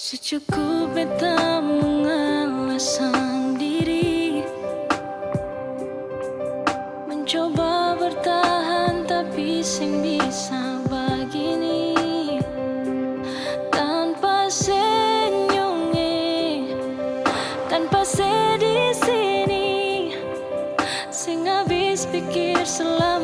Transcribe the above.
Secukupnya tak mengalah diri. Mencoba bertahan tapi sing bisa begini. Tanpa senyumnya Tanpa sedih sini. Sing habis pikir selama